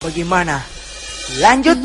Bagaimana? Lanjut.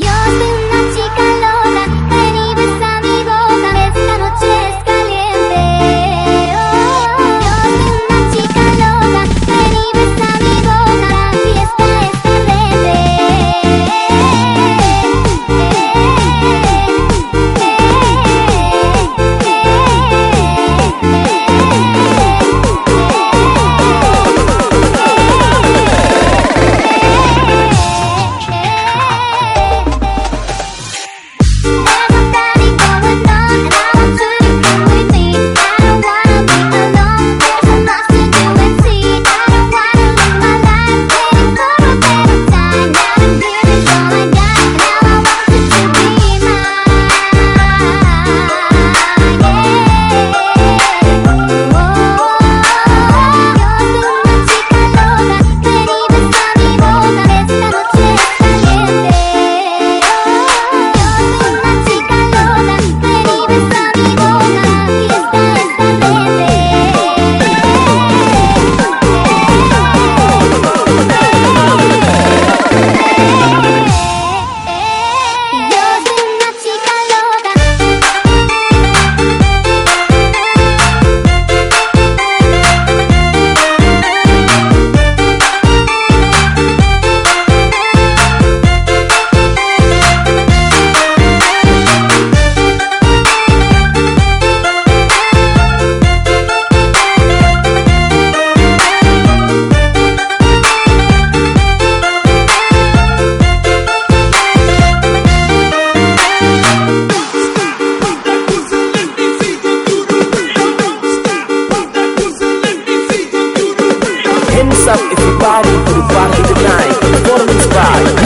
Everybody to the party tonight. Performance by